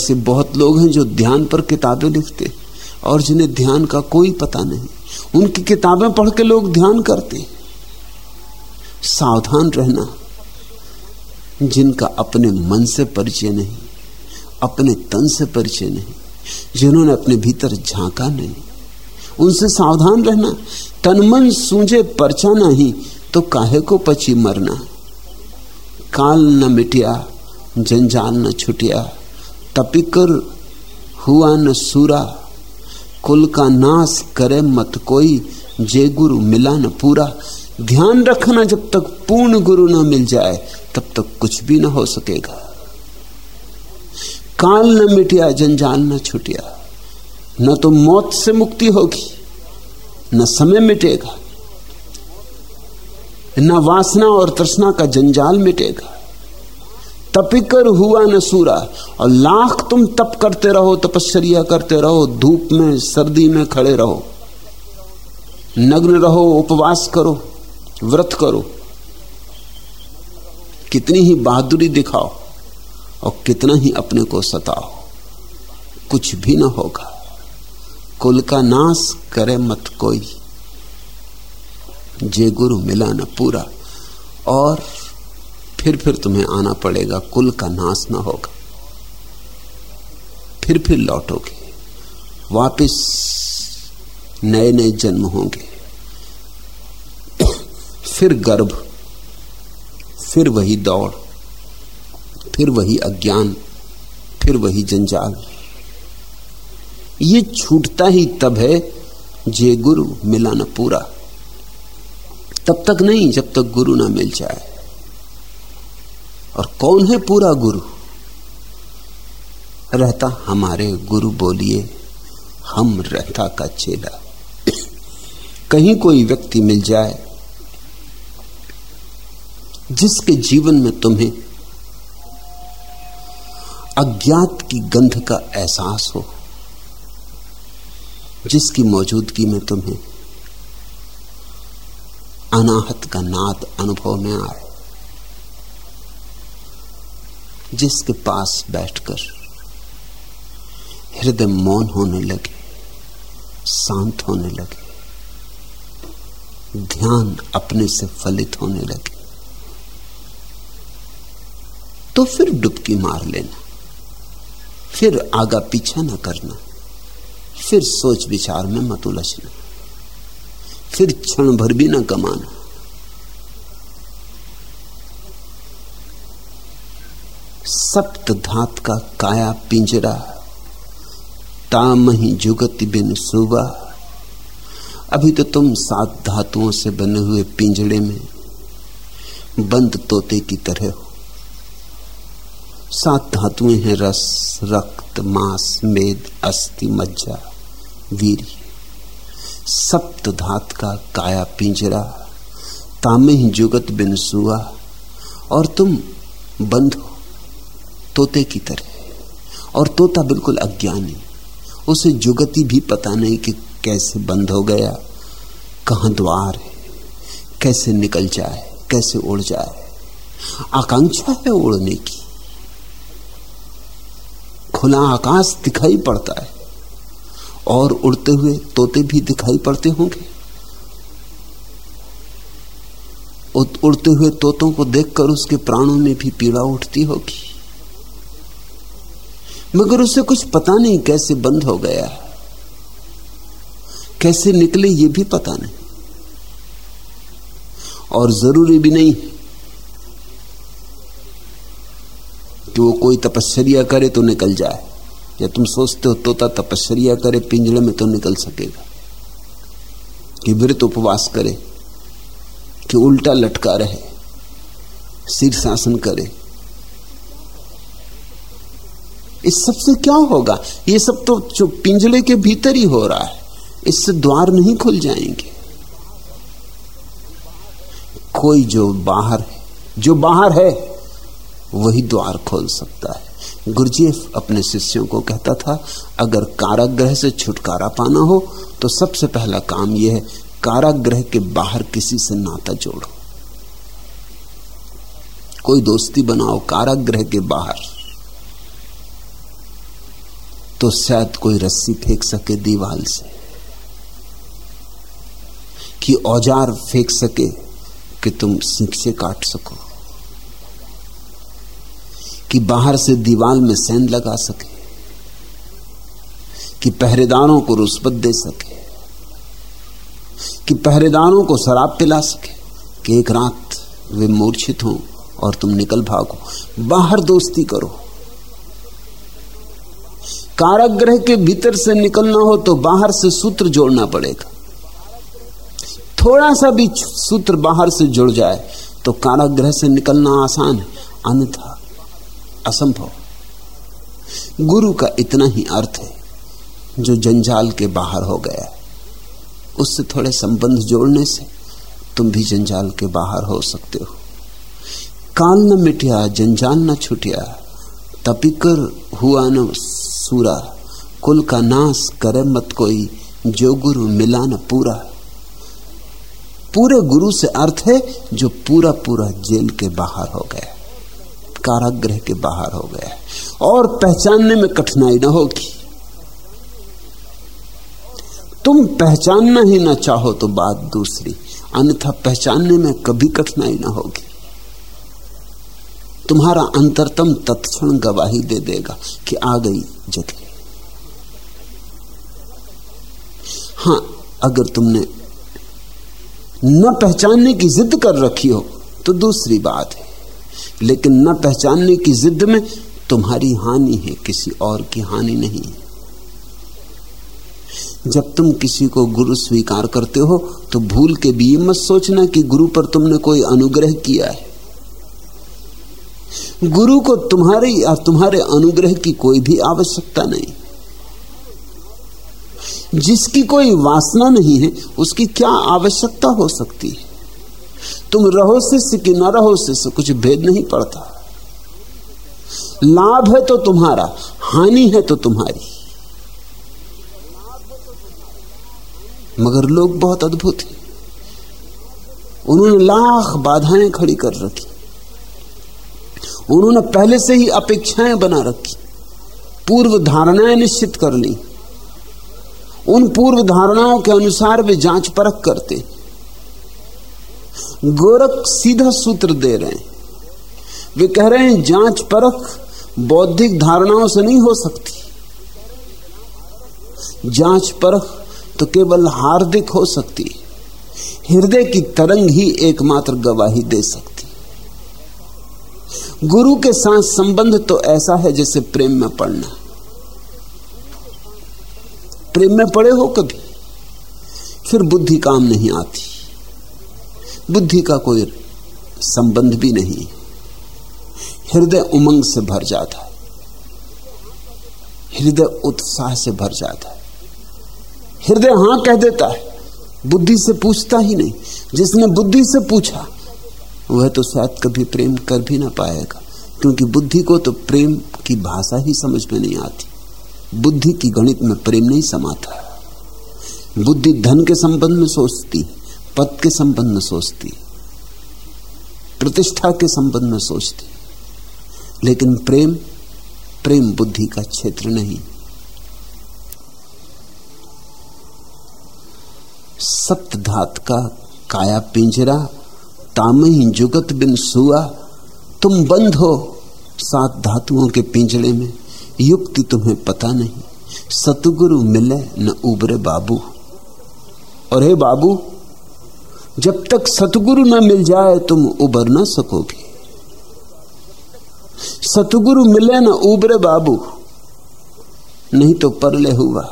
ऐसे बहुत लोग हैं जो ध्यान पर किताबें लिखते और जिन्हें ध्यान का कोई पता नहीं। उनकी किताबें पढ़ के लोग ध्यान करते। सावधान रहना। जिनका अपने मन से परिचय नहीं, अपने तन से परिचय नहीं, जिन्होंने अपने भीतर झांका नहीं, उनसे सावधान रहना। तन मन सूझे परचा नहीं तो काहे को पची मरना? काल न मिटिया, जंजाल न छुटिया। तपिकर हुआ न सूरा। कुल का नाश करे मत कोई, जे गुरु मिला न पूरा। ध्यान रखना जब तक पूर्ण गुरु न मिल जाए, तब तक कुछ भी ना हो सकेगा। काल न मिटिया जंजाल न छुटिया। न तो मौत से मुक्ति होगी, न समय मिटेगा। न वासना और तृष्णा का जंजाल मिटेगा। तपिकर हुआ न सूरा। और लाख तुम तप करते रहो, तपस्या करते रहो, धूप में, सर्दी में खड़े रहो। नग्न रहो, उपवास करो, व्रत करो। कितनी ही बहादुरी दिखाओ और कितना ही अपने को सताओ। कुछ भी ना होगा। कुल का नाश करे मत कोई। जे गुरु मिला न पूरा। और फिर फिर तुम्हें आना पड़ेगा, कुल का नाश ना होगा। फिर फिर लौटोगे। वापिस नए नए जन्म होंगे। फिर गर्भ, फिर वही दौड़, फिर वही अज्ञान, फिर वही जंजाल। ये छूटता ही तब है, जे गुरु मिला न पूरा। तब तक नहीं जब तक गुरु ना मिल जाए। और कौन है पूरा गुरु? रहता हमारे गुरु बोलिए, हम रहता का चेला। कहीं कोई व्यक्ति मिल जाए, जिसके जीवन में तुम्हें अज्ञात की गंध का एहसास हो, जिसकी मौजूदगी में तुम्हें अनाहत का नाद अनुभव में आए जिसके पास बैठकर हृदय मौन होने लगे, शांत होने लगे, ध्यान अपने से फलित होने लगे तो फिर डुबकी मार लेना, फिर आगा पीछा न करना, फिर सोच विचार में मत उलझना, फिर क्षण भर भी न कमाना। सप्त धात का काया पिंजरा तामही जुगति बिन सुबा। अभी तो तुम सात धातुओं से बने हुए पिंजड़े में बंद तोते की तरह हो। सात धातुएँ हैं रस, रक्त, मांस, मेद, अस्थि, मज्जा, वीर। सप्त धात का काया पिंजरा, तामे ही जुगत बिन सुआ और तुम बंद हो। तोते की तरह। और तोता बिल्कुल अज्ञानी। उसे जुगति भी पता नहीं कि कैसे बंद हो गया, कहाँ द्वार है, कैसे निकल जाए, कैसे उड़ जाए। आकांक्षा है उड़ने की। खुला आकाश दिखाई पड़ता है। और उड़ते हुए तोते भी दिखाई पड़ते होंगे। उड़ते हुए तोतों को देखकर उसके प्राणों में भी पीड़ा उठती होगी। मगर उसे कुछ पता नहीं कैसे बंद हो गया कैसे निकले ये भी पता नहीं। और ज़रूरी भी नहीं कि वो कोई तपस्या करे तो निकल जाए। या तुम सोचते हो तोता तपस्या करे पिंजड़े में तो निकल सकेगा। कि वृत उपवास करे, कि उल्टा लटका रहे शीर्षासन करे। इस सबसे क्या होगा? ये सब तो जो पिंजले के भीतर ही हो रहा है, इससे द्वार नहीं खुल जाएँगे। कोई जो बाहर है, जो बाहर है, वही द्वार खोल सकता है। गुरुजीएफ अपने शिष्यों को कहता था, अगर कारागृह से छुटकारा पाना हो तो सबसे पहला काम यह है, कारागृह के बाहर किसी से नाता जोड़ो। कोई दोस्ती बनाओ कारागृह के बाहर। तो शायद कोई रस्सी फेंक सके दीवाल से। कि औज़ार फेंक सके कि तुम सिंख से काट सको। कि बाहर से दीवाल में सैन लगा सके। कि पहरेदारों को रुस्बत दे सके। कि पहरेदारों को शराब पिला सके कि एक रात वे मूर्छित हों और तुम निकल भागो। बाहर दोस्ती करो। कारागृह के भीतर से निकलना हो तो बाहर से सूत्र जोड़ना पड़ेगा। थोड़ा सा भी सूत्र बाहर से जुड़ जाए तो काराग्रह से निकलना आसान है, अन्यथा असंभव। गुरु का इतना ही अर्थ है, जो जंजाल के बाहर हो गया उससे थोड़े संबंध जोड़ने से तुम भी जंजाल के बाहर हो सकते हो। काल न मिटिया, जंजाल न छुटिया, तपिकर हुआ न सूरा। कुल का नाश करे मत कोई, जो गुरु मिला न पूरा। पूरे गुरु से अर्थ है, जो पूरा पूरा जेल के बाहर हो गया। कारागृह के बाहर हो गया। और पहचानने में कठिनाई ना होगी। तुम पहचानना ही ना चाहो तो बात दूसरी। अन्यथा पहचानने में कभी कठिनाई ना होगी। तुम्हारा अंतरतम तत्क्षण गवाही दे देगा कि आ गई जगह हाँ, अगर तुमने न पहचानने की जिद कर रखी हो तो दूसरी बात है। लेकिन न पहचानने की जिद में तुम्हारी हानि है, किसी और की हानि नहीं। जब तुम किसी को गुरु स्वीकार करते हो तो भूल के भी मत सोचना कि गुरु पर तुमने कोई अनुग्रह किया है। गुरु को तुम्हारे या तुम्हारे अनुग्रह की कोई भी आवश्यकता नहीं। जिसकी कोई वासना नहीं है, उसकी क्या आवश्यकता हो सकती है? तुम रहो शिष्य कि न रहो शिष्य, कुछ भेद नहीं पड़ता। लाभ है तो तुम्हारा, हानि है तो तुम्हारी। मगर लोग बहुत अद्भुत हैं। उन्होंने लाख बाधाएँ खड़ी कर रखी। उन्होंने पहले से ही अपेक्षाएँ बना रखी। पूर्व धारणाएँ निश्चित कर ली। उन पूर्व धारणाओं के अनुसार वे जाँच परख करते। गोरख सीधा सूत्र दे रहे हैं। वे कह रहे हैं, जाँच परख बौद्धिक धारणाओं से नहीं हो सकती। जाँच परख तो केवल हार्दिक हो सकती। हृदय की तरंग ही एकमात्र गवाही दे सकती। गुरु के साथ संबंध तो ऐसा है जैसे प्रेम में पड़ना। प्रेम में पड़े हो कभी, फिर बुद्धि काम नहीं आती। बुद्धि का कोई संबंध भी नहीं। हृदय उमंग से भर जाता है। हृदय उत्साह से भर जाता है। हृदय हाँ कह देता है, बुद्धि से पूछता ही नहीं। जिसने बुद्धि से पूछा वह तो शायद कभी प्रेम कर भी ना पाएगा, क्योंकि बुद्धि को तो प्रेम की भाषा ही समझ में नहीं आती। बुद्धि की गणित में प्रेम नहीं समाता। बुद्धि धन के संबंध में सोचती, पद के संबंध में सोचती, प्रतिष्ठा के संबंध में सोचती। लेकिन प्रेम प्रेम बुद्धि का क्षेत्र नहीं। सप्तधात का काया पिंजरा ताम ही जुगत बिन सुआ, तुम बंद हो सात धातुओं के पिंजड़े में, युक्ति तुम्हें पता नहीं, सतगुरु मिले न उबरे बाबू। और हे बाबू, जब तक सतगुरु न मिल जाए तुम उबर ना सकोगे। सतगुरु मिले न उबरे बाबू, नहीं तो परले हुआ।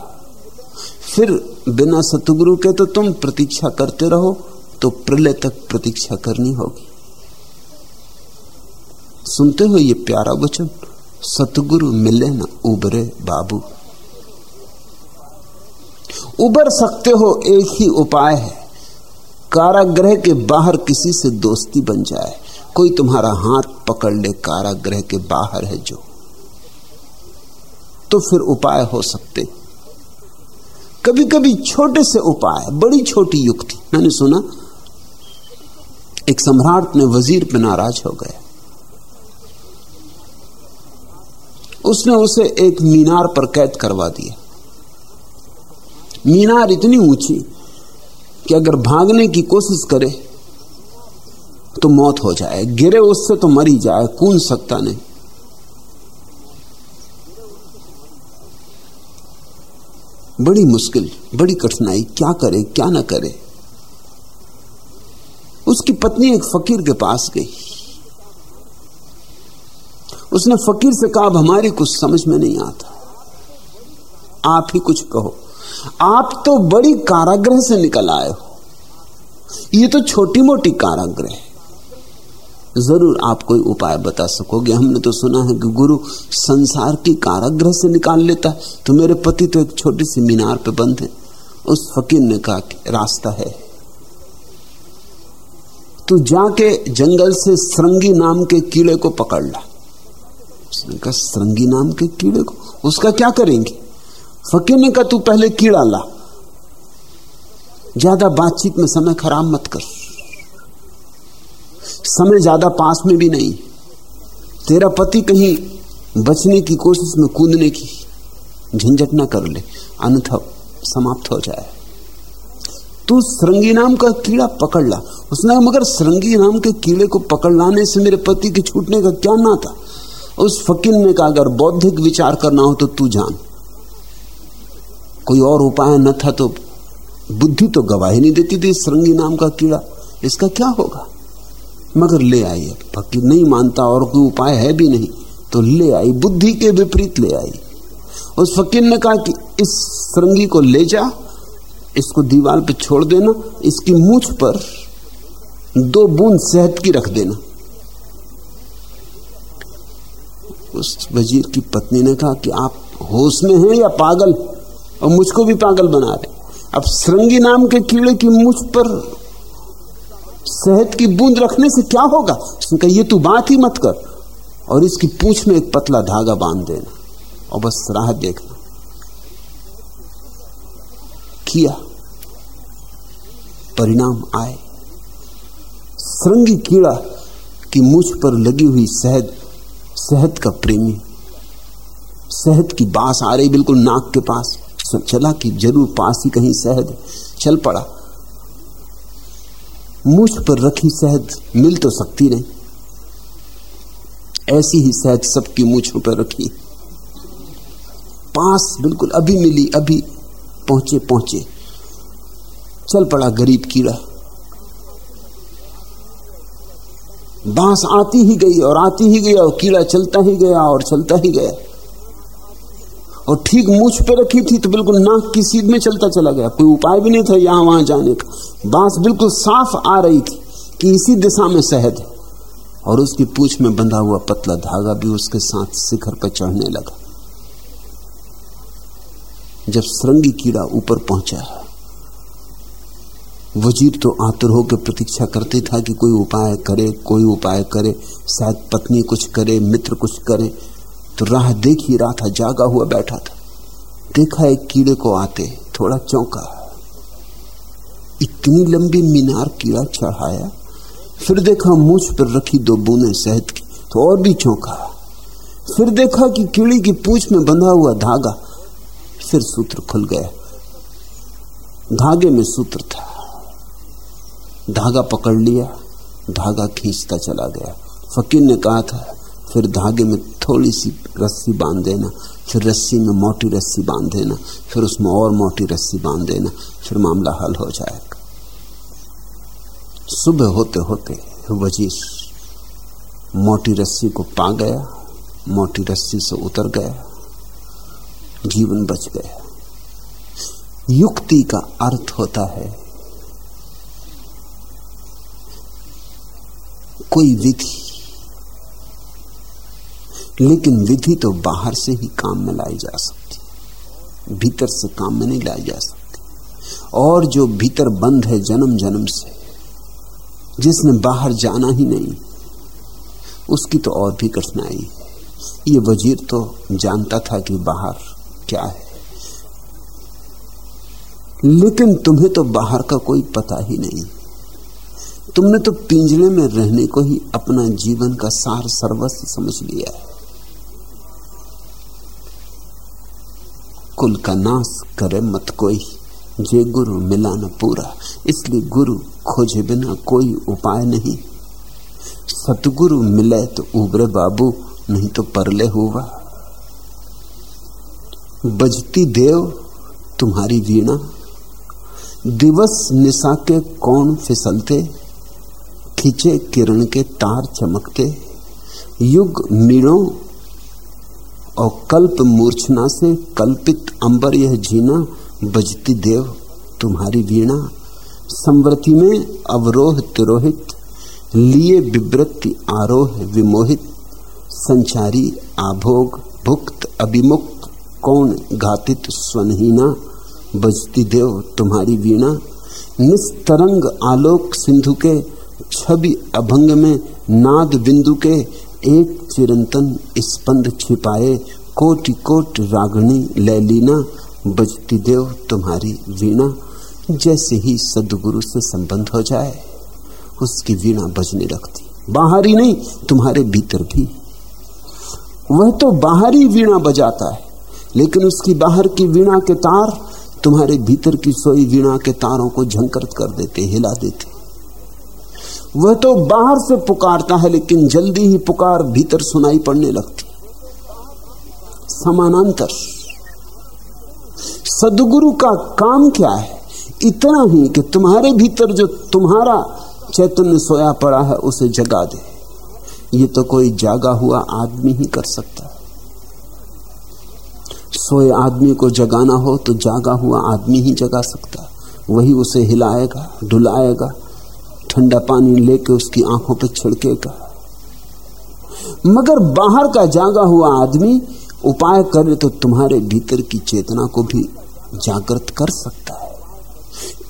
फिर बिना सतगुरु के तो तुम प्रतीक्षा करते रहो तो प्रलय तक प्रतीक्षा करनी होगी। सुनते हो ये प्यारा वचन? सतगुरु मिले न उबरे बाबू। उबर सकते हो एक ही उपाय है। कारागृह के बाहर किसी से दोस्ती बन जाए। कोई तुम्हारा हाथ पकड़ ले, कारागृह के बाहर है जो। तो फिर उपाय हो सकते। कभी कभी छोटे से उपाय, बड़ी छोटी युक्ति। मैंने सुना एक सम्राट ने वज़ीर पे नाराज़ हो गया। उसने उसे एक मीनार पर कैद करवा दिया। मीनार इतनी ऊँची कि अगर भागने की कोशिश करे तो मौत हो जाए। गिरे उससे तो मर जाए कूद सकता नहीं। बड़ी मुश्किल, बड़ी कठिनाई। क्या करे, क्या ना करे? उसकी पत्नी एक फकीर के पास गई। उसने फकीर से कहा, अब हमारी कुछ समझ में नहीं आता। आप ही कुछ कहो। आप तो बड़ी कारागृह से निकल आए हो। ये तो छोटी मोटी कारागृह है। ज़रूर आप कोई उपाय बता सकोगे। हमने तो सुना है कि गुरु संसार की कारागृह से निकाल लेता है। तो मेरे पति तो एक छोटी सी मीनार पे बंद है। उस फकीर ने कहा कि, रास्ता है। तू जाके जंगल से श्रृंगी नाम के कीड़े को पकड़ ला। उसने कहा श्रृंगी नाम के कीड़े को? उसका क्या करेंगे? फकीर ने कहा, तू पहले कीड़ा ला। ज़्यादा बातचीत में समय खराब मत कर। समय ज़्यादा पास में भी नहीं। तेरा पति कहीं बचने की कोशिश में कूदने की झंझट ना कर ले। अन्यथा समाप्त हो जाए। तू श्रृंगी नाम का कीड़ा पकड़ ला। उसने कहा, मगर श्रृंगी नाम के कीड़े को पकड़ लाने से मेरे पति के छूटने का क्या ना था उस फकीर ने कहा, अगर बौद्धिक विचार करना हो तो तू जान। कोई और उपाय न था तो बुद्धि तो गवाही नहीं देती थी श्रृंगी नाम का कीड़ा। इसका क्या होगा? मगर ले आई फकीर नहीं मानता और कोई उपाय है भी नहीं तो ले आई, बुद्धि के विपरीत ले आई। उस फकीर ने कहा कि इस श्रृंगी को ले जा। इसको दीवार पे छोड़ देना, इसकी मूछ पर दो बूंद शहद की रख देना। उस वज़ीर की पत्नी ने कहा कि आप होश में हैं या पागल? और मुझको भी पागल बना रहे अब श्रृंगी नाम के कीड़े की मुझ पर शहद की बूंद रखने से क्या होगा? उसने कहा, ये तू बात ही मत कर। और इसकी पूछ में एक पतला धागा बाँध देना और बस राह देखना। किया। परिणाम आए। श्रृंगी कीड़ा की मुझ पर लगी हुई शहद शहद का प्रेमी। शहद की बास आ रही बिल्कुल नाक के पास। चला कि ज़रूर पास ही कहीं शहद चल पड़ा। मुझ पर रखी शहद मिल तो सकती नहीं। ऐसी ही शहद सबकी मुझों पर रखी। पास बिल्कुल अभी मिली, अभी पहुँचे पहुँचे। चल पड़ा गरीब कीड़ा बाँस आती ही गई और आती ही गया और कीड़ा चलता ही गया और चलता ही गया। और ठीक मुझ पे रखी थी तो बिल्कुल नाक की सीध में चलता चला गया। कोई उपाय भी नहीं था यहाँ वहाँ जाने का। बाँस बिल्कुल साफ़ आ रही थी कि इसी दिशा में शहद है। और उसकी पूछ में बंधा हुआ पतला धागा भी उसके साथ शिखर पर चढ़ने लगा। जब श्रृंगी कीड़ा ऊपर पहुँचा वज़ीर तो आतुर होकर प्रतीक्षा करते था कि कोई उपाय करे, कोई उपाय करे, शायद पत्नी कुछ करे, मित्र कुछ करे। तो राह देख ही रहा था, जागा हुआ बैठा था। देखा एक कीड़े को आते, थोड़ा चौंका। इतनी लंबी मीनार कीड़ा चढ़ाया। फिर देखा मुझ पर रखी दो बूंदे शहद की तो और भी चौंका। फिर देखा कि कीड़ी की पूछ में बंधा हुआ धागा। फिर सूत्र खुल गया। धागे में सूत्र था। धागा पकड़ लिया, धागा खींचता चला गया। फकीर ने कहा था, फिर धागे में थोड़ी सी रस्सी बाँध देना, फिर रस्सी में मोटी रस्सी बाँध देना, फिर उसमें और मोटी रस्सी बाँध देना, फिर मामला हल हो जाएगा। सुबह होते होते वज़ीर मोटी रस्सी को पा गया, मोटी रस्सी से उतर गया, जीवन बच गया। युक्ति का अर्थ होता है कोई विधि। लेकिन विधि तो बाहर से ही काम में लाई जा सकती भीतर से काम में नहीं लाई जा सकती। और जो भीतर बंद है जन्म जन्म से, जिसने बाहर जाना ही नहीं, उसकी तो और भी कठिनाई है। ये वज़ीर तो जानता था कि बाहर क्या है। लेकिन तुम्हें तो बाहर का कोई पता ही नहीं। तुमने तो पिंजरे में रहने को ही अपना जीवन का सार सर्वस्व समझ लिया है। कुल का नाश करे मत कोई, जे गुरु मिला न पूरा, इसलिए गुरु खोजे बिना कोई उपाय नहीं। सतगुरु मिले तो उबरे बाबू, नहीं तो परले हुआ। बजती देव तुम्हारी वीणा, दिवस निशा के कौन फिसलते खींचे, किरण के तार चमकते। युग मीणों और कल्प मूर्छना से कल्पित अंबर यह जीना बजती देव तुम्हारी वीणा। समृति में अवरोह तिरोहित, लिए विवृत्ति आरोह विमोहित। संचारी आभोग भुक्त अभिमुक्त, कौन घातित स्वनहीना बजती देव तुम्हारी वीणा। निस्तरंग आलोक सिंधु के छवि अभंग में नाद बिंदु के एक चिरंतन स्पंद छिपाए कोटि कोट रागणी लैलीना, बजती देव तुम्हारी वीणा, जैसे ही सदगुरु से संबंध हो जाए, उसकी वीणा बजने लगती। बाहरी नहीं, तुम्हारे भीतर भी। वह तो बाहरी वीणा बजाता है, लेकिन उसकी बाहर की वीणा के तार तुम्हारे भीतर की सोई वीणा के तारों को झंकृत कर देते, हिला देते। वह तो बाहर से पुकारता है, लेकिन जल्दी ही पुकार भीतर सुनाई पड़ने लगती। समानांतर, सदगुरु का काम क्या है? इतना ही कि तुम्हारे भीतर जो तुम्हारा चैतन्य सोया पड़ा है, उसे जगा दे। ये तो कोई जागा हुआ आदमी ही कर सकता है। सोए आदमी को जगाना हो तो जागा हुआ आदमी ही जगा सकता है। वही उसे हिलाएगा, डुलाएगा ठंडा पानी लेके उसकी आँखों पर छिड़केगा मगर बाहर का जागा हुआ आदमी उपाय करे तो तुम्हारे भीतर की चेतना को भी जागृत कर सकता है।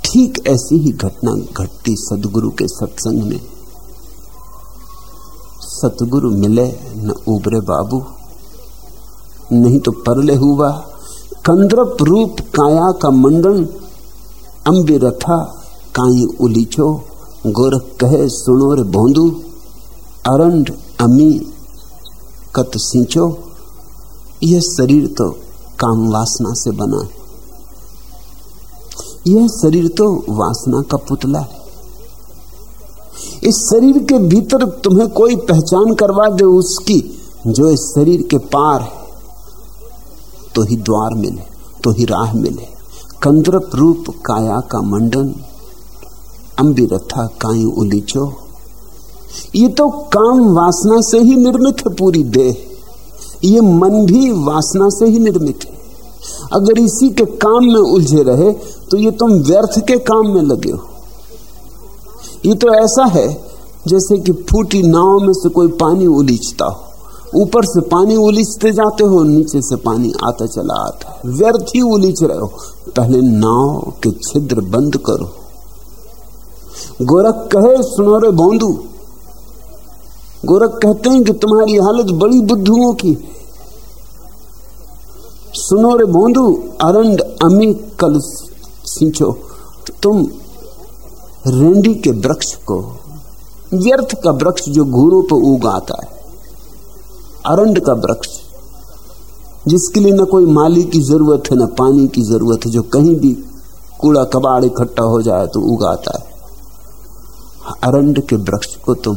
ठीक ऐसी ही घटना घटती सदगुरु के सत्संग में। सतगुरु मिले, न उबरे बाबू। नहीं तो परले हुआ, कंद्रप रूप काया का मंडन अंबे रथा काई उलीचो। गोरख कहे, सुनो रे भोंदू, अरंड अमी कत सिंचो, यह शरीर तो काम वासना से बना है। यह शरीर तो वासना का पुतला है। इस शरीर के भीतर तुम्हें कोई पहचान करवा दे उसकी, जो इस शरीर के पार है तो ही द्वार मिले तो ही राह मिले। कंद्रप रूप काया का मंडन रथा काई उलीचो ये तो काम वासना से ही निर्मित है पूरी देह। ये मन भी वासना से ही निर्मित है। अगर इसी के काम में उलझे रहे तो ये तुम व्यर्थ के काम में लगे हो। ये तो ऐसा है, जैसे कि फूटी नाव में से कोई पानी उलीचता हो। ऊपर से पानी उलीचते जाते हो, नीचे से पानी आता चला आता व्यर्थ ही उलीच रहे हो। पहले नाव के छिद्र बंद करो। गोरख कहे सुनो रे बोंदू गोरख कहते हैं कि तुम्हारी हालत बड़ी बुद्धुओं की। सुनो रे बोंदू अरंड अमी कल सिंचो। तुम रेंडी के वृक्ष को, व्यर्थ का वृक्ष जो घूरों पर उगाता है, अरंड का वृक्ष, जिसके लिए न कोई माली की ज़रूरत है, न पानी की ज़रूरत है, जो कहीं भी कूड़ा कबाड़ इकट्ठा हो जाए तो उगाता है। अरंड के वृक्ष को तुम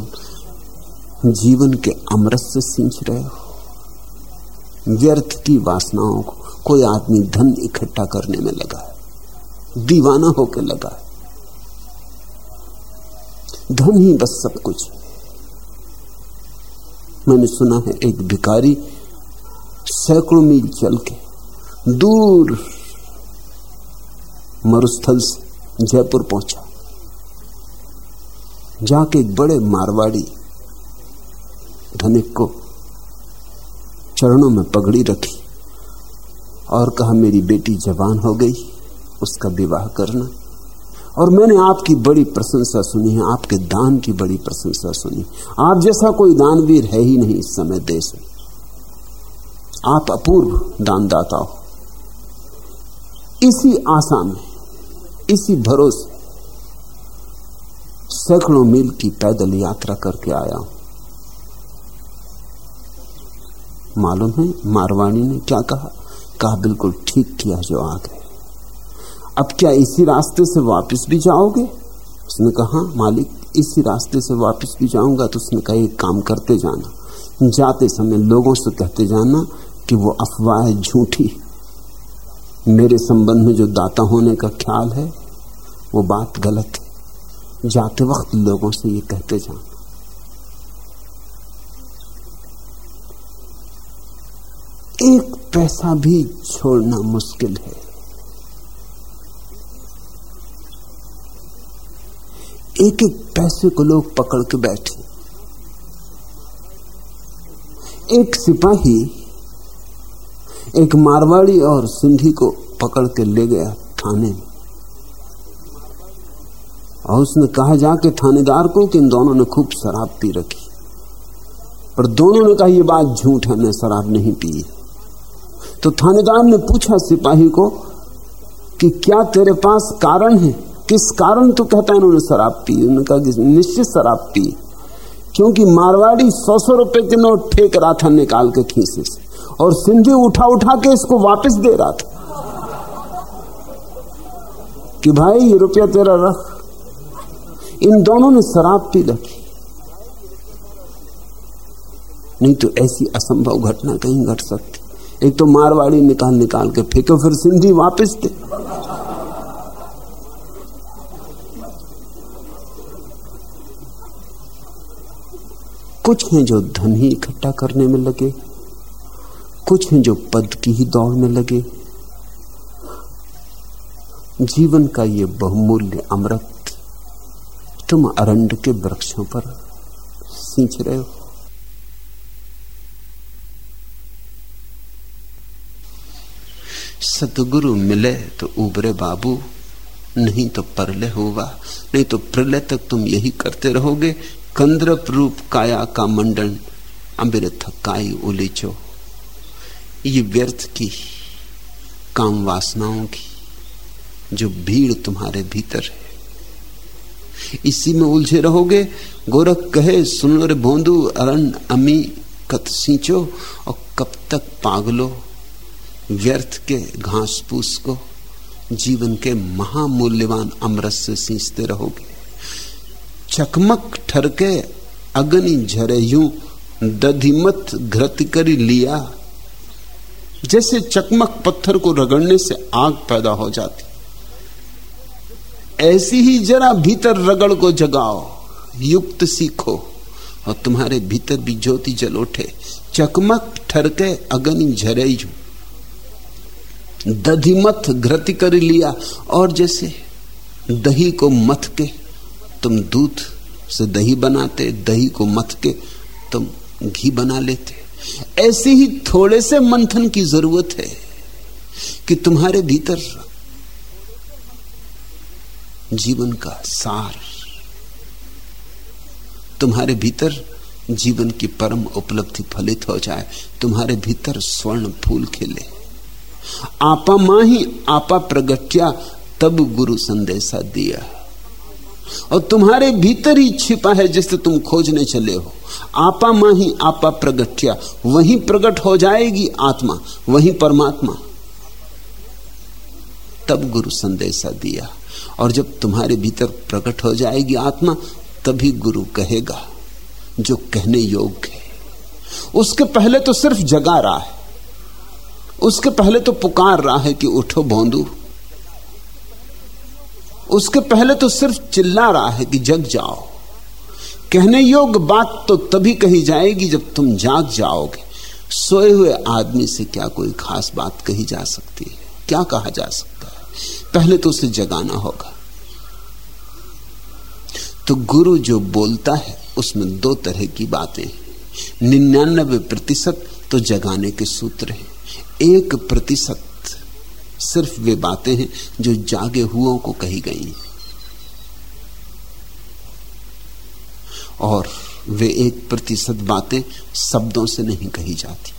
जीवन के अमृत से सींच रहे हो। व्यर्थ की वासनाओं को कोई आदमी धन इकट्ठा करने में लगा है, दीवाना होकर लगा है। धन ही बस सब कुछ मैंने सुना है एक भिकारी सैकड़ों मील चल के दूर मरुस्थल से जयपुर पहुँचा। जाके एक बड़े मारवाड़ी धनिक को चरणों में पगड़ी रखी और कहा, मेरी बेटी जवान हो गई, उसका विवाह करना। और मैंने आपकी बड़ी प्रशंसा सुनी है, आपके दान की बड़ी प्रशंसा सुनी। आप जैसा कोई दानवीर है ही नहीं इस समय देश में। आप अपूर्व दानदाता हो। इसी आशा में, इसी भरोसे सैकड़ों मील की पैदल यात्रा करके आया। हूँ मालूम है मारवाणी ने क्या कहा? कहा, बिल्कुल ठीक किया जो आ गए अब क्या इसी रास्ते से वापस भी जाओगे? उसने कहा मालिक, इसी रास्ते से वापस भी जाऊँगा तो उसने कहा, एक काम करते जाना। जाते समय लोगों से कहते जाना कि वो अफवाह झूठी मेरे संबंध में जो दाता होने का ख्याल है, वो बात गलत है। जाते वक्त लोगों से ये कहते जाना एक पैसा भी छोड़ना मुश्किल है। एक एक पैसे को लोग पकड़ के बैठे। एक सिपाही, एक मारवाड़ी और सिंधी को पकड़ के ले गया थाने में। और उसने कहा, जाके थानेदार को कि इन दोनों ने खूब शराब पी रखी। पर दोनों ने कहा यह बात झूठ है मैं शराब नहीं पी तो थानेदार ने पूछा सिपाही को कि, क्या तेरे पास कारण है? किस कारण तो कहता है उन्होंने शराब पी? उन्होंने कहा कि, निश्चित शराब पी। क्योंकि मारवाड़ी सौ सौ रुपए के नोट फेंक रहा था निकाल के खीसे से और सिंधी उठा उठा के इसको वापस दे रहा था। कि भाई, ये रुपया तेरा रख। इन दोनों ने शराब पी रखी नहीं तो ऐसी असंभव घटना कहीं घट सकती। एक तो मारवाड़ी निकाल निकाल के फेंको, फिर सिंधी वापस दे। कुछ हैं जो धन ही इकट्ठा करने में लगे, कुछ हैं जो पद की ही दौड़ में लगे। जीवन का ये बहुमूल्य अमृत तुम अरंड के वृक्षों पर सींच रहे हो। सतगुरु मिले तो उबरे बाबू, नहीं तो परले होगा, नहीं तो प्रलय तक तुम यही करते रहोगे। कंद्रप रूप काया का मंडन अमृत काई उलीचो। ये व्यर्थ की काम वासनाओं की, जो भीड़ तुम्हारे भीतर है। इसी में उलझे रहोगे। गोरख कहे, सुन रे भोंदू अरण अमी कत सींचो और कब तक पागलो। व्यर्थ के घास फूस को जीवन के महामूल्यवान अमृत से सींचते रहोगे। चकमक ठरके अग्नि झरे यूँ दधिमत घृत कर लिया। जैसे चकमक पत्थर को रगड़ने से आग पैदा हो जाती ऐसी ही जरा भीतर रगड़ को जगाओ, युक्त सीखो और तुम्हारे भीतर भी ज्योति जल उठे। चकमक ठरके अग्नि झरे दधिमत घृति कर लिया और जैसे दही को मथ के तुम दूध से दही बनाते, दही को मथ के तुम घी बना लेते। ऐसी ही थोड़े से मंथन की ज़रूरत है कि तुम्हारे भीतर जीवन का सार। तुम्हारे भीतर जीवन की परम उपलब्धि फलित हो जाए, तुम्हारे भीतर स्वर्ण फूल खिले। आपा माँ ही आपा प्रगट्या, तब गुरु संदेशा दिया। और तुम्हारे भीतर ही छिपा है जिसे तुम खोजने चले हो। आपा माँ ही आपा प्रगट्या, वहीं प्रकट हो जाएगी आत्मा, वहीं परमात्मा। तब गुरु संदेशा दिया। और जब तुम्हारे भीतर प्रकट हो जाएगी आत्मा, तभी गुरु कहेगा, जो कहने योग्य है। उसके पहले तो सिर्फ़ जगा रहा है। उसके पहले तो पुकार रहा है कि उठो भोंदू। उसके पहले तो सिर्फ़ चिल्ला रहा है कि जग जाओ। कहने योग्य बात तो तभी कही जाएगी जब तुम जाग जाओगे। सोए हुए आदमी से क्या कोई खास बात कही जा सकती है? क्या कहा जा सकता है? पहले तो उसे जगाना होगा। तो गुरु जो बोलता है, उसमें दो तरह की बातें निन्यानबे प्रतिशत तो जगाने के सूत्र हैं। एक प्रतिशत सिर्फ़ वे बातें हैं जो जागे हुओं को कही गई और वे एक प्रतिशत बातें शब्दों से नहीं कही जाती।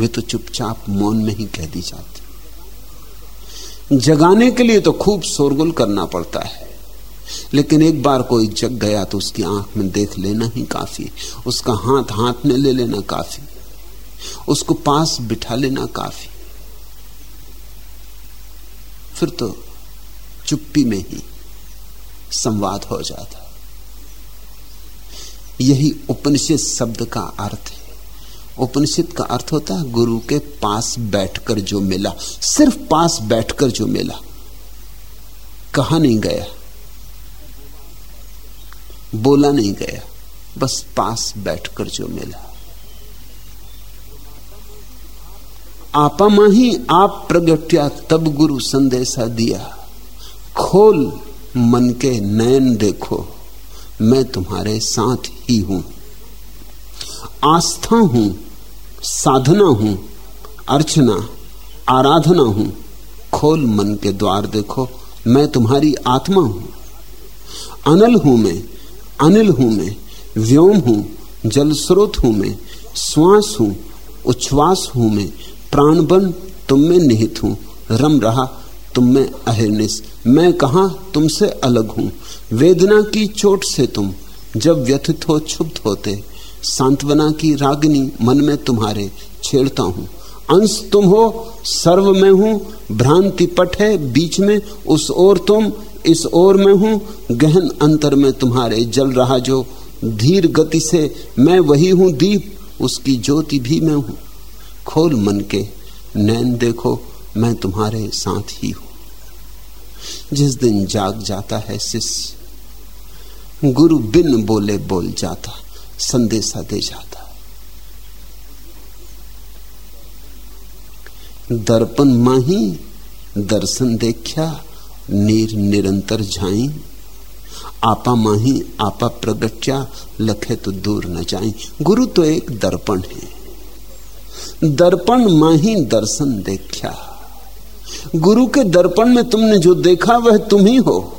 वे तो चुपचाप मौन में ही कह दी जाती। जगाने के लिए तो खूब शोरगुल करना पड़ता है। लेकिन एक बार कोई जग गया तो उसकी आँख में देख लेना ही काफ़ी उसका हाथ हाथ में ले लेना काफ़ी उसको पास बिठा लेना काफ़ी फिर तो चुप्पी में ही संवाद हो जाता यही उपनिषद शब्द का अर्थ है। उपनिषद का अर्थ होता है, गुरु के पास बैठकर जो मिला, सिर्फ़ पास बैठकर जो मिला, कहा नहीं गया, बोला नहीं गया, बस पास बैठकर जो मिला। आपा माही, आप प्रगट्या, तब गुरु संदेशा दिया, खोल मन के नयन देखो, मैं तुम्हारे साथ ही हूँ, आस्था हूँ साधना हूँ, अर्चना, आराधना हूँ। खोल मन के द्वार देखो, मैं तुम्हारी आत्मा हूँ। अनल हूँ मैं, अनिल हूँ मैं, व्योम हूँ, जल स्रोत हूँ मैं, श्वास हूँ, उच्छ्वास हूँ मैं प्राण बन तुम में निहित हूँ, रम रहा तुम में अहिर्निश मैं कहा तुमसे अलग हूँ? वेदना की चोट से तुम जब व्यथित हो, क्षुब्ध होते सांत्वना की रागनी मन में तुम्हारे छेड़ता हूँ। अंश तुम हो, सर्व में हूँ, भ्रांति पट है बीच में, उस ओर तुम, इस ओर में हूँ। गहन अंतर में तुम्हारे जल रहा जो धीर गति से मैं वही हूँ, दीप, उसकी ज्योति भी मैं हूँ। खोल मन के नैन देखो, मैं तुम्हारे साथ ही हूँ। जिस दिन जाग जाता है शिष्य, गुरु बिन बोले बोल जाता संदेशा दे जाता दर्पण माही, दर्शन देखा नीर निरंतर झाई। आपा माही, आपा प्रगट्या, लखे तो दूर न जाई। गुरु तो एक दर्पण है। दर्पण माही, दर्शन देखा गुरु के दर्पण में तुमने जो देखा, वह तुम ही हो।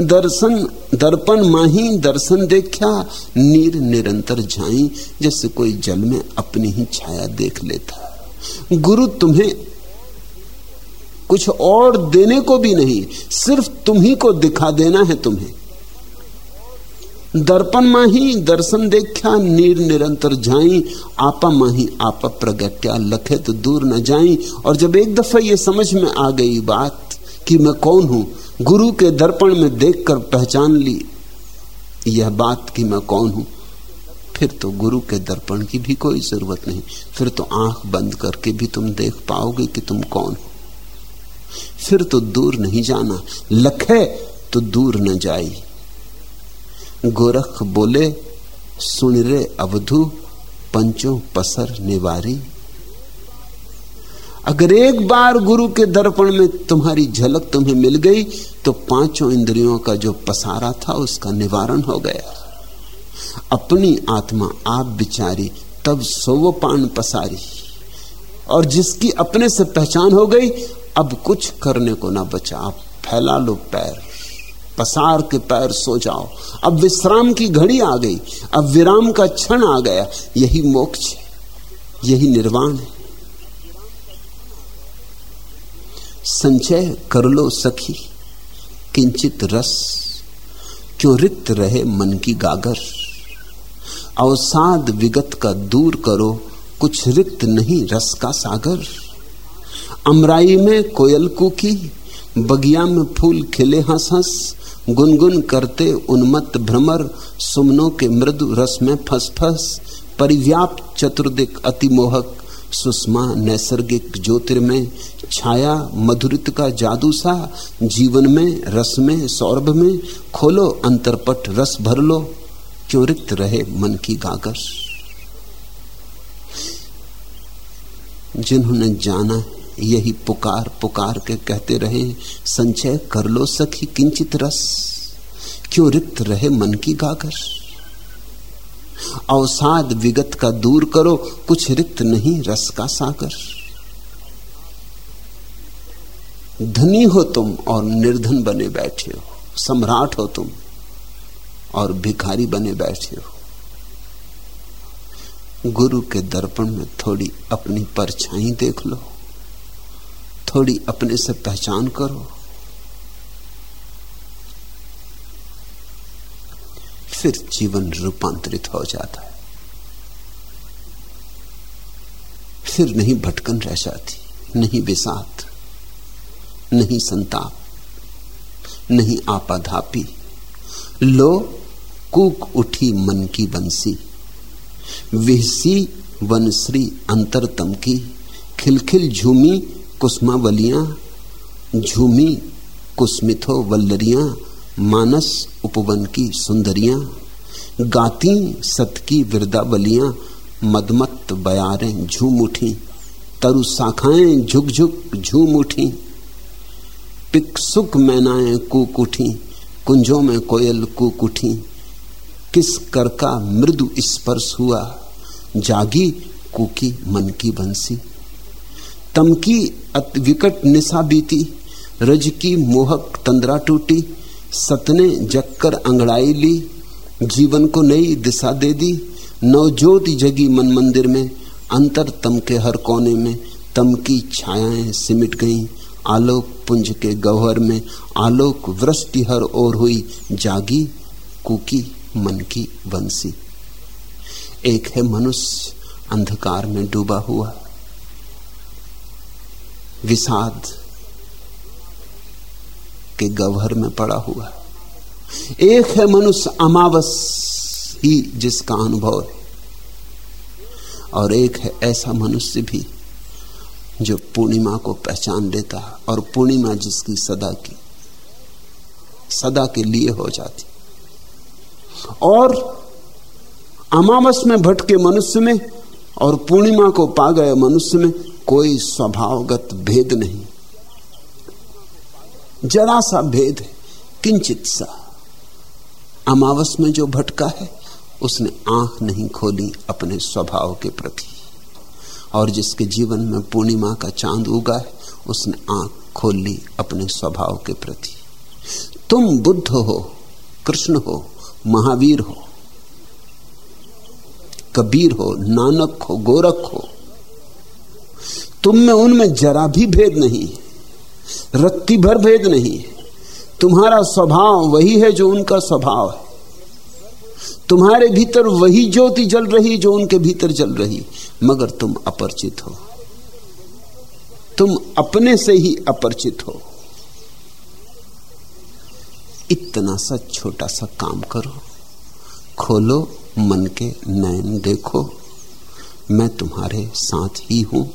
दर्शन, दर्पण माही दर्शन देखा, नीर निरंतर झाई, जैसे कोई जल में अपनी ही छाया देख लेता। गुरु तुम्हें कुछ और देने को भी नहीं, सिर्फ़ तुम ही को दिखा देना है तुम्हें। दर्पण माही दर्शन देखा, नीर निरंतर जाई आपा माही आपा प्रगट्या लखे तो दूर न जाई। और जब एक दफ़ा ये समझ में आ गई बात कि मैं कौन हूँ गुरु के दर्पण में देखकर पहचान ली, यह बात कि मैं कौन हूँ? फिर तो गुरु के दर्पण की भी कोई ज़रूरत नहीं। फिर तो आँख बंद करके भी तुम देख पाओगे कि तुम कौन हो। फिर तो दूर नहीं जाना। लखे तो दूर न जाई। गोरख बोले, सुन रे अवधु, पंचों पसर निवारी। अगर एक बार गुरु के दर्पण में तुम्हारी झलक तुम्हें मिल गई तो पाँचों इंद्रियों का जो पसारा था उसका निवारण हो गया। अपनी आत्मा आप बिचारी, तब सोवो पान पसारी। और जिसकी अपने से पहचान हो गई, अब कुछ करने को ना बचा। आप फैला लो पैर, पसार के पैर सो जाओ। अब विश्राम की घड़ी आ गई, अब विराम का क्षण आ गया। यही मोक्ष यही निर्वाण है। संचय कर लो सखी, किंचित रस क्यों रिक्त रहे मन की गागर। अवसाद विगत का दूर करो, कुछ रिक्त नहीं रस का सागर। अमराई में कोयल कुकी, बगिया में फूल खिले हंस हंस गुनगुन करते उन्मत्त भ्रमर, सुमनों के मृदु रस में फस फस परिव्याप्त चतुर्दिक अतिमोहक, सुषमा नैसर्गिक ज्योतिर्मय छाया मधुरित का जादू सा, जीवन में, रस में, सौरभ में, खोलो अंतरपट, रस भर लो, क्यों रिक्त रहे मन की गागर? जिन्होंने जाना यही पुकार पुकार के कहते रहे, संचय कर लो सखी किंचित रस, क्यों रिक्त रहे मन की गागर? अवसाद विगत का दूर करो, कुछ रिक्त नहीं रस का सागर। धनी हो तुम और निर्धन बने बैठे हो, सम्राट हो तुम और भिखारी बने बैठे हो। गुरु के दर्पण में थोड़ी अपनी परछाई देख लो, थोड़ी अपने से पहचान करो। फिर जीवन रूपांतरित हो जाता है। फिर नहीं भटकन रह जाती, नहीं विषाद। नहीं संताप, नहीं आपाधापी लो, कूक उठी मन की बंसी। विहसी वनश्री अंतरतम की खिलखिल झूमी कुसमावलियाँ, झूमी कुस्मिथो वल्लरियाँ, मानस उपवन की सुंदरियाँ। गाती सत की वृदावलियाँ मदमत बयारें झूम उठी। तरु शाखाएँ झुक झुक झूम उठी। पिकसुक मैनाएँ कूक उठी, कुंजों में कोयल कुकुठी किस कर का मृदु स्पर्श हुआ, जागी कुकी मन की बंसी। तमकी अत विकट निशा बीती, रज की मोहक तंद्रा टूटी। सतने जक्कर अंगड़ाई ली, जीवन को नई दिशा दे दी। नवज्योति जगी मन मंदिर में, अंतर तम के हर कोने में, तम की छायाएँ सिमट गईं। आलोक पुंज के गौहर में आलोक वृष्टि हर ओर हुई, जागी कुकी मन की बंसी। एक है मनुष्य, अंधकार में डूबा हुआ। विषाद के गवहर में पड़ा हुआ। एक है मनुष्य, अमावस ही जिसका अनुभव है। और एक है ऐसा मनुष्य भी जो पूर्णिमा को पहचान लेता और पूर्णिमा जिसकी सदा की, सदा के लिए हो जाती। और अमावस में भटके मनुष्य में और पूर्णिमा को पा गए मनुष्य में कोई स्वभावगत भेद नहीं। जरा सा भेद है, किंचित सा। अमावस में जो भटका है, उसने आँख नहीं खोली अपने स्वभाव के प्रति। और जिसके जीवन में पूर्णिमा का चाँद उगा है, उसने आँख खोल ली अपने स्वभाव के प्रति। तुम बुद्ध हो, कृष्ण हो, महावीर हो, कबीर हो, नानक हो, गोरख हो, तुम में उनमें जरा भी भेद नहीं रत्ती भर भेद नहीं तुम्हारा स्वभाव वही है जो उनका स्वभाव है। तुम्हारे भीतर वही ज्योति जल रही जो उनके भीतर जल रही, मगर तुम अपरिचित हो। तुम अपने से ही अपरिचित हो। इतना सा छोटा सा काम करो। खोलो, मन के नयन देखो। मैं तुम्हारे साथ ही हूँ।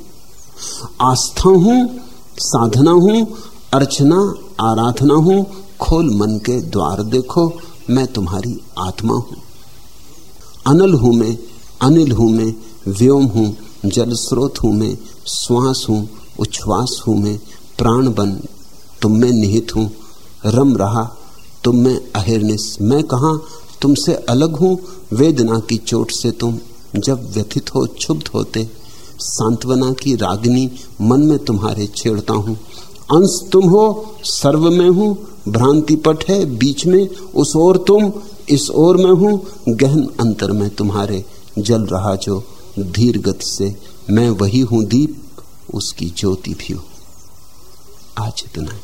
आस्था हूँ, साधना हूँ, अर्चना, आराधना हूँ। खोल मन के द्वार देखो। मैं तुम्हारी आत्मा हूँ। अनल हूँ मैं, अनिल हूँ मैं, व्योम हूँ जल स्रोत हूँ मैं, श्वास हूँ, उच्छ्वास हूँ मैं, प्राण बन, तुम में निहित हूँ, रम रहा, तुम में अहिर्निस। मैं कहा? तुमसे अलग हूँ, वेदना की चोट से तुम जब व्यथित हो, क्षुब्ध होते। सांत्वना की रागनी, मन में तुम्हारे छेड़ता हूँ। अंश तुम हो, सर्व में हूँ भ्रांति पट है, बीच में, उस ओर तुम इस ओर में हूँ, गहन अंतर में तुम्हारे जल रहा जो धीर गति से मैं वही हूँ, दीप उसकी ज्योति भी हूँ। आज इतना